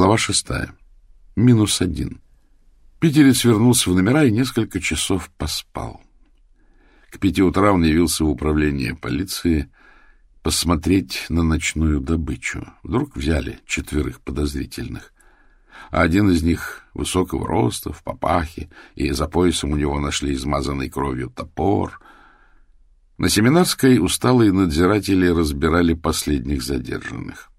Глава шестая. Минус один. Питерец вернулся в номера и несколько часов поспал. К пяти утра он явился в управление полиции посмотреть на ночную добычу. Вдруг взяли четверых подозрительных. А один из них высокого роста, в папахе, и за поясом у него нашли измазанный кровью топор. На семинарской усталые надзиратели разбирали последних задержанных.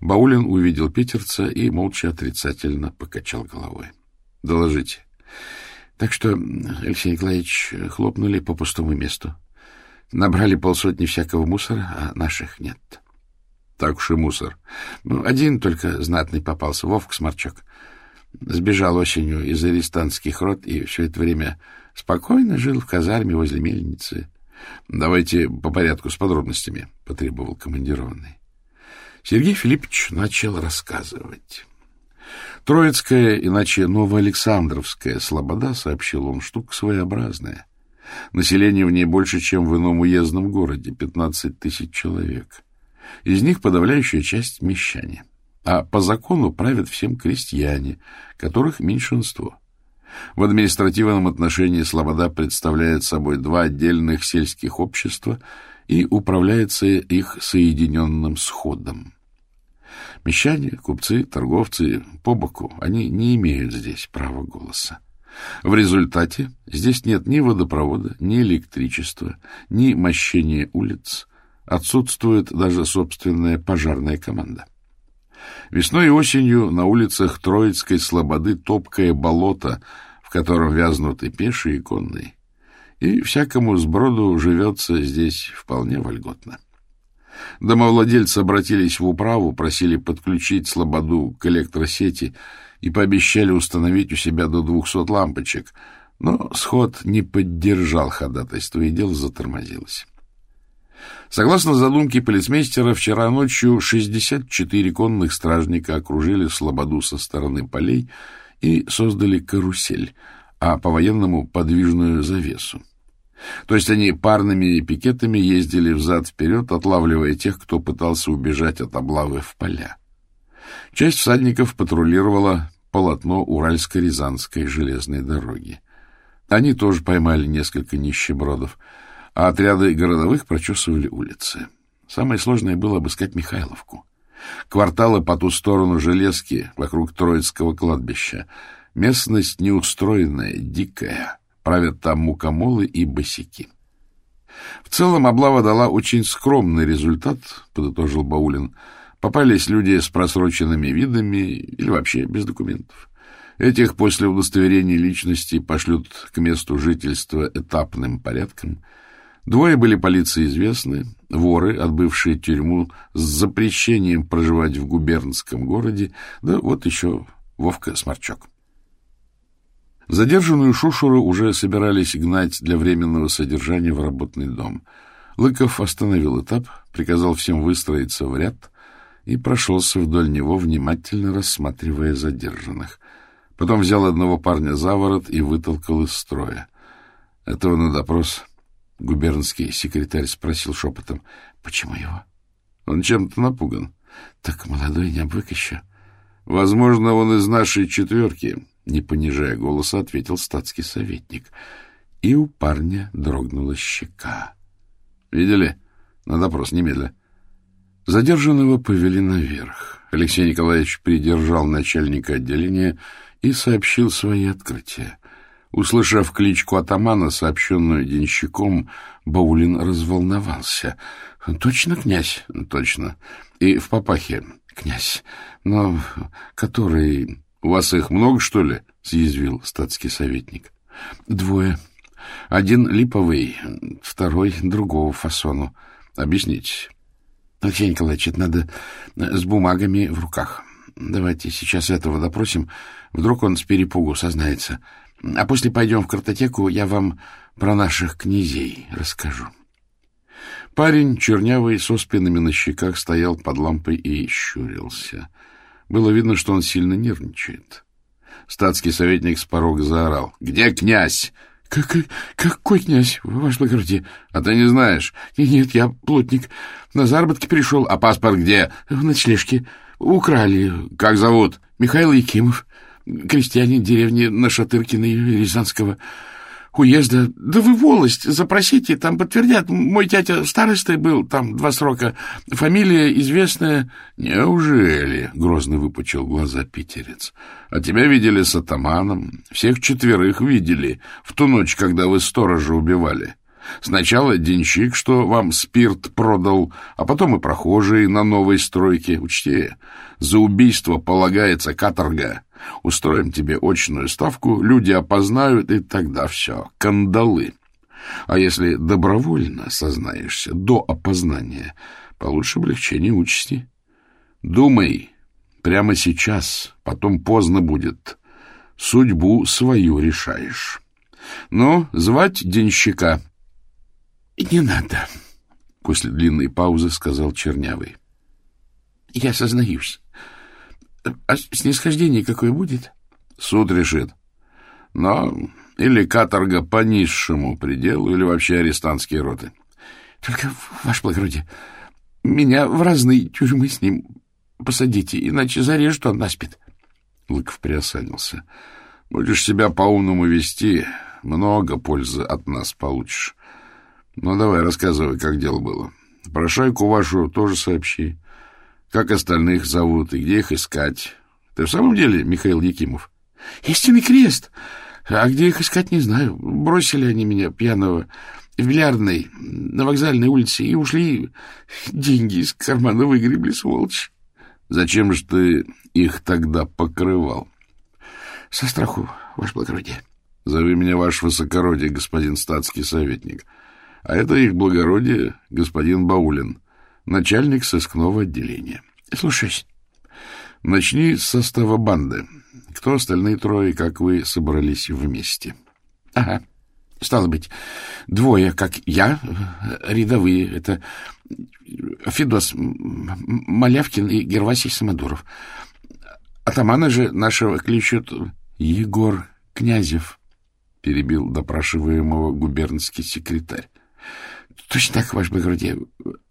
Баулин увидел питерца и молча отрицательно покачал головой. — Доложите. Так что, Алексей Николаевич, хлопнули по пустому месту. Набрали полсотни всякого мусора, а наших нет. Так уж и мусор. Ну, один только знатный попался, Вовк Сморчок. Сбежал осенью из арестантских рот и все это время спокойно жил в казарме возле мельницы. — Давайте по порядку с подробностями, — потребовал командированный. Сергей Филиппович начал рассказывать. Троицкая, иначе Новоалександровская слобода, сообщил он, штука своеобразная. Население в ней больше, чем в ином уездном городе, 15 тысяч человек. Из них подавляющая часть мещане. А по закону правят всем крестьяне, которых меньшинство. В административном отношении Слобода представляет собой два отдельных сельских общества и управляется их соединенным сходом. Мещане, купцы, торговцы по боку, они не имеют здесь права голоса. В результате здесь нет ни водопровода, ни электричества, ни мощения улиц, отсутствует даже собственная пожарная команда. Весной и осенью на улицах Троицкой Слободы топкое болото, в котором вязнут и пешие, и конные. И всякому сброду живется здесь вполне вольготно. Домовладельцы обратились в управу, просили подключить Слободу к электросети и пообещали установить у себя до двухсот лампочек, но сход не поддержал ходатайство, и дело затормозилось. Согласно задумке полицмейстера, вчера ночью 64 конных стражника окружили Слободу со стороны полей и создали карусель, а по-военному подвижную завесу. То есть они парными пикетами ездили взад-вперед, отлавливая тех, кто пытался убежать от облавы в поля. Часть всадников патрулировала полотно Уральско-Рязанской железной дороги. Они тоже поймали несколько нищебродов, а отряды городовых прочесывали улицы. Самое сложное было обыскать Михайловку. Кварталы по ту сторону железки, вокруг Троицкого кладбища. Местность неустроенная, дикая, Правят там мукомолы и босики. В целом облава дала очень скромный результат, подытожил Баулин. Попались люди с просроченными видами или вообще без документов. Этих после удостоверения личности пошлют к месту жительства этапным порядком. Двое были полиции известны, воры, отбывшие тюрьму с запрещением проживать в губернском городе, да вот еще Вовка Сморчок. Задержанную Шушуру уже собирались гнать для временного содержания в работный дом. Лыков остановил этап, приказал всем выстроиться в ряд и прошелся вдоль него, внимательно рассматривая задержанных. Потом взял одного парня за ворот и вытолкал из строя. Этого на допрос губернский секретарь спросил шепотом, почему его? Он чем-то напуган. Так молодой, не обвык еще. Возможно, он из нашей четверки, не понижая голоса, ответил статский советник. И у парня дрогнула щека. — Видели? На допрос немедля. Задержанного повели наверх. Алексей Николаевич придержал начальника отделения и сообщил свои открытия. Услышав кличку атамана, сообщенную денщиком, Баулин разволновался. — Точно, князь? — Точно. И в папахе. — Князь. Но который... — У вас их много, что ли? — съязвил статский советник. — Двое. Один липовый, второй другого фасону. Объясните. — Алексей Николаевич, это надо с бумагами в руках. Давайте сейчас этого допросим. Вдруг он с перепугу сознается. А после пойдем в картотеку, я вам про наших князей расскажу. Парень, чернявый, со спинами на щеках, стоял под лампой и щурился. Было видно, что он сильно нервничает. Статский советник с порога заорал. — Где князь? — Как, Какой князь, ваше благородие? — А ты не знаешь? — Нет, я плотник. На заработки пришел. — А паспорт где? — В ночлежке. Украли. — Как зовут? — Михаил Якимов, крестьянин деревни Нашатыркиной Рязанского уезда. Да вы волость, запросите, там подтвердят. Мой тятя старостой был, там два срока. Фамилия известная. Неужели? — грозно выпучил глаза питерец. А тебя видели с атаманом. Всех четверых видели в ту ночь, когда вы сторожа убивали. Сначала денщик, что вам спирт продал, а потом и прохожие на новой стройке. Учти, за убийство полагается каторга. Устроим тебе очную ставку, люди опознают, и тогда все, кандалы. А если добровольно сознаешься до опознания, получше облегчение участи. Думай прямо сейчас, потом поздно будет. Судьбу свою решаешь. Ну, звать денщика. — Не надо, — после длинной паузы сказал Чернявый. — Я сознаюсь. А снисхождение какое будет? Суд решит. Но или каторга по низшему пределу, или вообще арестантские роты. Только, ваше благородие, меня в разные тюрьмы с ним посадите, иначе зарежут, он наспит. Лыков приосанился. Будешь себя по-умному вести, много пользы от нас получишь. Ну, давай, рассказывай, как дело было. Про шайку вашу тоже сообщи. Как остальных зовут и где их искать? Ты в самом деле Михаил Якимов? Истинный крест. А где их искать, не знаю. Бросили они меня, пьяного, в бильярдной, на вокзальной улице, и ушли. Деньги из кармана выгребли, сволочь. Зачем же ты их тогда покрывал? Со страху, ваше благородие. Зови меня ваше высокородие, господин статский советник. А это их благородие, господин Баулин начальник сыскного отделения. — Слушаюсь. — Начни с состава банды. Кто остальные трое, как вы собрались вместе? — Ага. Стало быть, двое, как я, рядовые. Это Федос Малявкин и Гервасий Самодуров. Атамана же нашего кличут Егор Князев, — перебил допрашиваемого губернский секретарь. — Точно так, ваше благородие.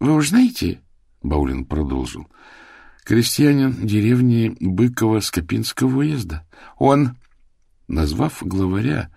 Вы уж знаете? — Баулин продолжил. — Крестьянин деревни Быкова-Скопинского уезда. Он, назвав главаря,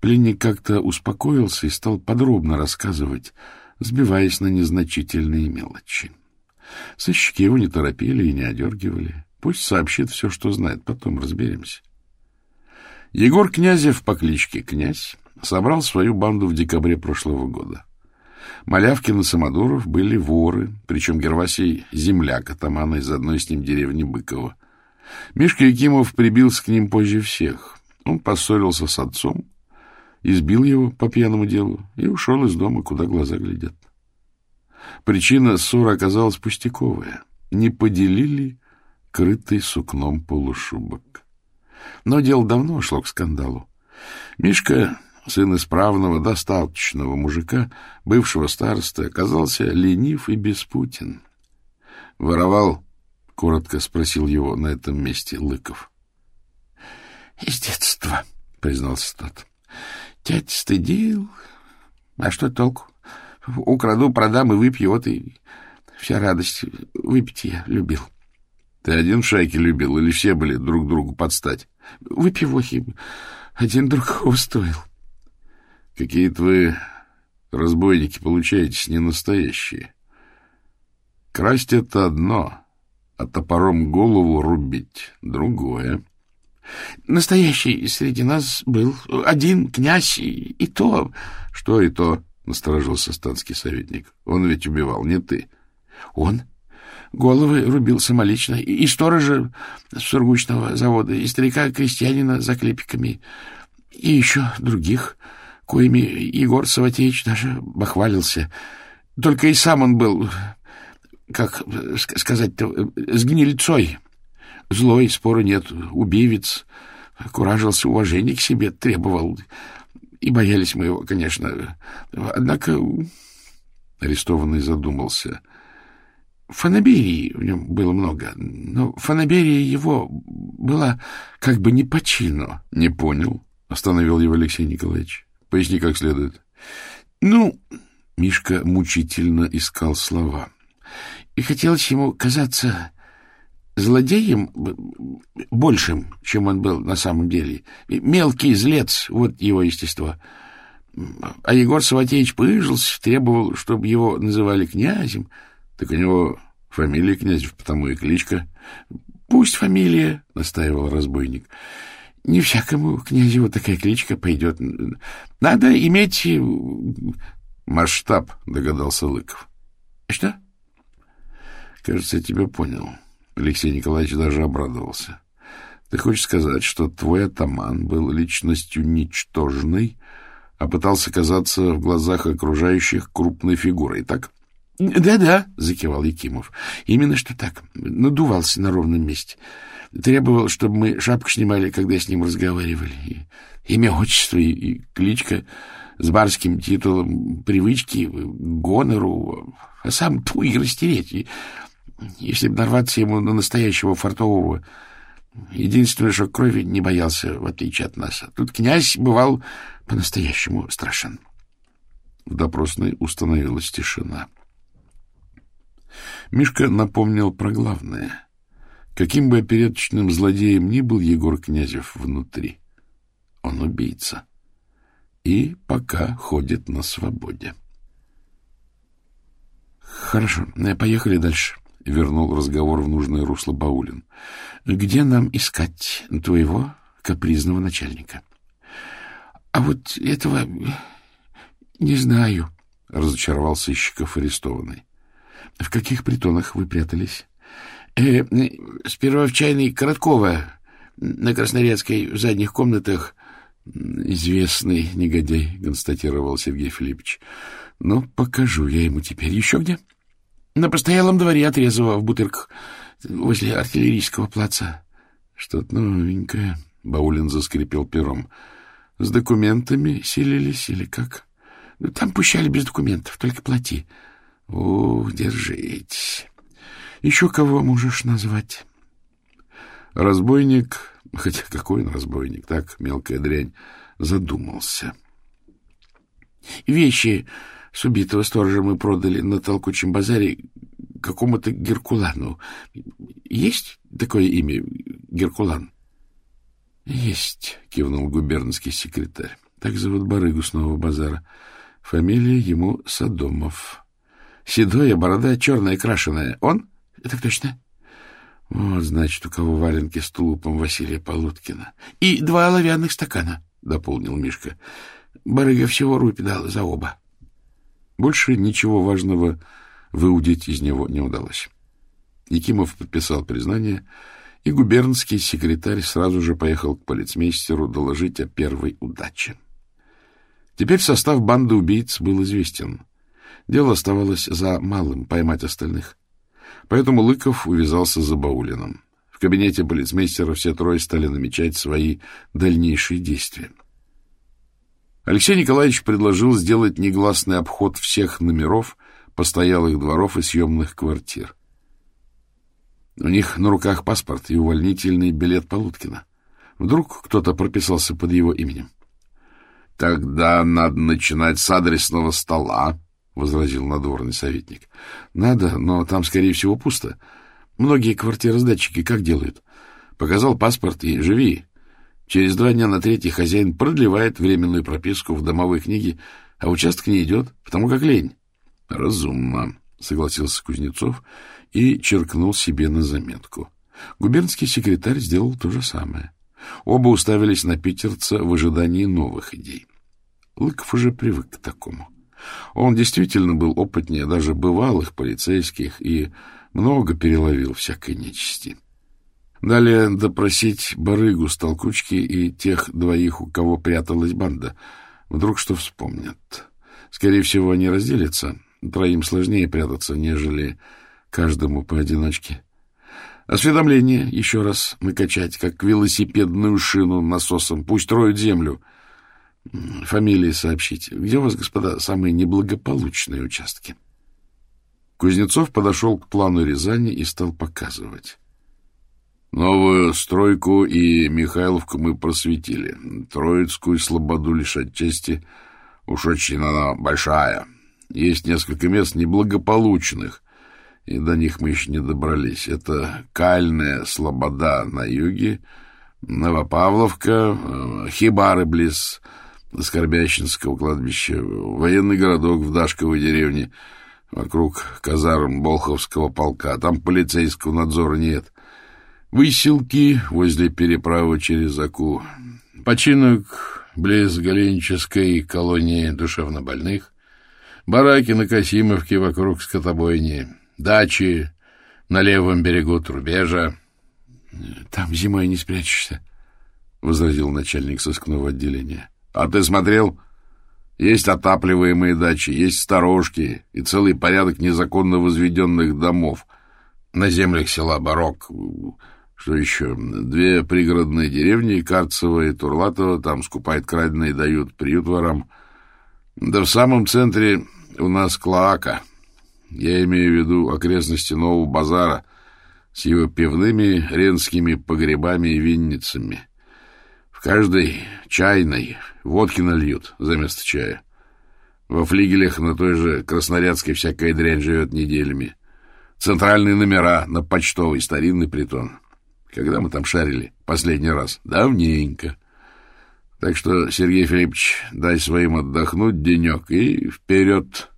пленник как-то успокоился и стал подробно рассказывать, сбиваясь на незначительные мелочи. Сыщики его не торопили и не одергивали. Пусть сообщит все, что знает, потом разберемся. Егор Князев по кличке Князь собрал свою банду в декабре прошлого года. Малявкин и Самодуров были воры, причем Гервасий — земляк атамана из одной с ним деревни Быкова. Мишка Якимов прибился к ним позже всех. Он поссорился с отцом, избил его по пьяному делу и ушел из дома, куда глаза глядят. Причина ссоры оказалась пустяковая. Не поделили крытый сукном полушубок. Но дело давно шло к скандалу. Мишка сын исправного, достаточного мужика, бывшего староста, оказался ленив и беспутен. — Воровал? — коротко спросил его на этом месте Лыков. — Из детства, — признался тот. — Тять стыдил. А что толку? Украду, продам и выпью, вот и вся радость. Выпить я любил. — Ты один в шайке любил или все были друг другу подстать? — Выпивохи. Один другого стоил. Какие-то вы разбойники получаетесь не настоящие. Красть — это одно, а топором голову рубить — другое. Настоящий среди нас был один князь, и, и то... — Что и то? — насторожился станский советник. — Он ведь убивал, не ты. — Он? Головы рубил самолично. И, и сторожа с сургучного завода, и старика-крестьянина за клепиками, и еще других коими Егор Саватеевич даже бахвалился. Только и сам он был, как сказать-то, с гнильцой. Злой, спора нет, убивец, куражился, уважение к себе требовал. И боялись мы его, конечно. Однако арестованный задумался. Фанаберии в нем было много, но фанаберия его была как бы не по чину. — Не понял, — остановил его Алексей Николаевич. Поясни как следует. Ну, Мишка мучительно искал слова. И хотелось ему казаться злодеем большим, чем он был на самом деле. Мелкий злец, вот его естество. А Егор Саватеевич пыжился, требовал, чтобы его называли князем. Так у него фамилия Князев, потому и кличка. — Пусть фамилия, — настаивал разбойник. — Не всякому князю такая кличка пойдет. Надо иметь... Э, — Масштаб, — догадался Лыков. — Что? — Кажется, я тебя понял. Алексей Николаевич даже обрадовался. — Ты хочешь сказать, что твой атаман был личностью ничтожной, а пытался казаться в глазах окружающих крупной фигурой, так? «Да — закивал Якимов. — Именно что так. Надувался на ровном месте. Требовал, чтобы мы шапку снимали, когда с ним разговаривали. И имя, отчество и, и кличка с барским титулом, привычки, гонору, а сам ту и растереть. И, если бы нарваться ему на настоящего фартового, единственное, что крови не боялся, в отличие от нас. А тут князь бывал по-настоящему страшен. В допросной установилась тишина. Мишка напомнил про главное. Каким бы опереточным злодеем ни был Егор Князев внутри, он убийца. И пока ходит на свободе. — Хорошо, поехали дальше, — вернул разговор в нужное русло Баулин. — Где нам искать твоего капризного начальника? — А вот этого не знаю, — разочаровался Ищиков арестованный. — В каких притонах вы прятались? Э, — Сперва в чайной Короткова, на Краснорецкой, в задних комнатах. — Известный негодяй, — констатировал Сергей Филиппович. — Ну, покажу я ему теперь. Еще где? — На постоялом дворе от в Бутырках, возле артиллерийского плаца. — Что-то новенькое. Баулин заскрипел пером. — С документами селились или как? — Там пущали без документов, только плати. — Ух, держитесь. Еще кого можешь назвать? Разбойник, хотя какой он разбойник, так, мелкая дрянь, задумался. Вещи с убитого сторожа мы продали на толкучем базаре какому-то Геркулану. Есть такое имя Геркулан? — Есть, — кивнул губернский секретарь. Так зовут барыгу с нового базара. Фамилия ему Садомов. Седая борода, черная крашеная. Он? — Так точно. — Вот, значит, у кого валенки с тулупом Василия Полуткина. — И два оловянных стакана, — дополнил Мишка. Барыга всего рупи дал за оба. Больше ничего важного выудить из него не удалось. Якимов подписал признание, и губернский секретарь сразу же поехал к полицмейстеру доложить о первой удаче. Теперь состав банды убийц был известен. Дело оставалось за малым — поймать остальных. Поэтому Лыков увязался за Баулиным. В кабинете полицмейстера все трое стали намечать свои дальнейшие действия. Алексей Николаевич предложил сделать негласный обход всех номеров, постоялых дворов и съемных квартир. У них на руках паспорт и увольнительный билет Полуткина. Вдруг кто-то прописался под его именем. — Тогда надо начинать с адресного стола, — возразил надворный советник. — Надо, но там, скорее всего, пусто. Многие квартиросдатчики как делают? Показал паспорт и живи. Через два дня на третий хозяин продлевает временную прописку в домовой книге, а участок не идет, потому как лень. — Разумно, — согласился Кузнецов и черкнул себе на заметку. Губернский секретарь сделал то же самое. Оба уставились на питерца в ожидании новых идей. Лыков уже привык к такому. — он действительно был опытнее даже бывалых полицейских и много переловил всякой нечисти. Далее допросить барыгу с толкучки и тех двоих, у кого пряталась банда. Вдруг что вспомнят. Скорее всего, они разделятся. Троим сложнее прятаться, нежели каждому поодиночке. Осведомление еще раз накачать, как велосипедную шину насосом. Пусть роют землю — Фамилии сообщите. Где у вас, господа, самые неблагополучные участки? Кузнецов подошел к плану Рязани и стал показывать. Новую стройку и Михайловку мы просветили. Троицкую слободу лишь отчасти. Уж очень она большая. Есть несколько мест неблагополучных. и до них мы еще не добрались. Это Кальная Слобода на юге, Новопавловка, э, Хибары близ Скорбящинского кладбища, военный городок в Дашковой деревне, вокруг казарм Болховского полка. Там полицейского надзора нет. Выселки возле переправы через Аку. Починок близ Галенческой колонии душевнобольных. Бараки на Касимовке вокруг скотобойни. Дачи на левом берегу Трубежа. — Там зимой не спрячешься, — возразил начальник сыскного отделения. — А ты смотрел? Есть отапливаемые дачи, есть сторожки и целый порядок незаконно возведенных домов на землях села Барок. Что еще? Две пригородные деревни, Карцево и Турлатово, там скупают краденые дают приют ворам. Да в самом центре у нас Клоака. Я имею в виду окрестности Нового базара с его пивными, ренскими погребами и винницами. В каждой чайной водки нальют за место чая. Во флигелях на той же Краснорядской всякая дрянь живет неделями. Центральные номера на почтовый старинный притон. Когда мы там шарили последний раз? Давненько. Так что, Сергей Филиппович, дай своим отдохнуть денек и вперед.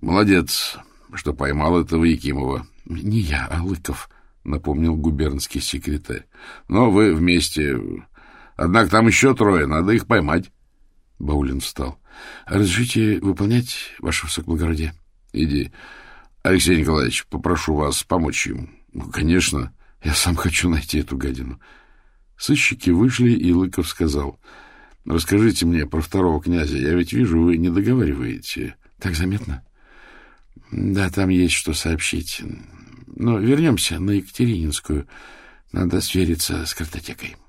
Молодец, что поймал этого Якимова. — Не я, а Лыков, — напомнил губернский секретарь. — Но вы вместе. Однако там еще трое, надо их поймать. Баулин встал. — Разрешите выполнять, ваше высокоблагородие? — Иди. Алексей Николаевич, попрошу вас помочь ему. — Конечно. Я сам хочу найти эту гадину. Сыщики вышли, и Лыков сказал. — Расскажите мне про второго князя. Я ведь вижу, вы не договариваете. — Так заметно? — Да, там есть что сообщить. Но вернемся на Екатерининскую. Надо свериться с картотекой. —